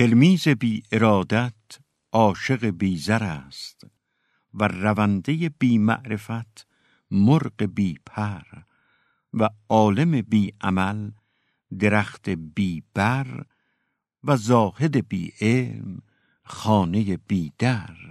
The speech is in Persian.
تلمیز بی ارادت عاشق بی زر است و رونده بی معرفت مرغ بی پر و عالم بی عمل درخت بی بر و زاهد بی علم خانه بی در.